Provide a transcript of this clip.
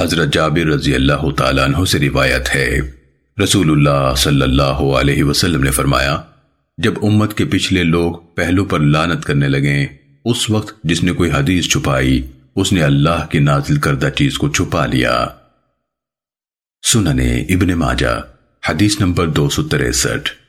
حضرت جابر رضی اللہ تعالیٰ عنہ سے روایت ہے۔ رسول اللہ صلی اللہ علیہ وسلم نے فرمایا، جب امت کے پچھلے لوگ پہلو پر لانت کرنے لگیں اس وقت جس نے کوئی حدیث چھپائی، اس نے اللہ کی نازل کردہ چیز کو چھپا لیا۔ سننے ابن ماجہ، حدیث نمبر دو سو تریسٹھ۔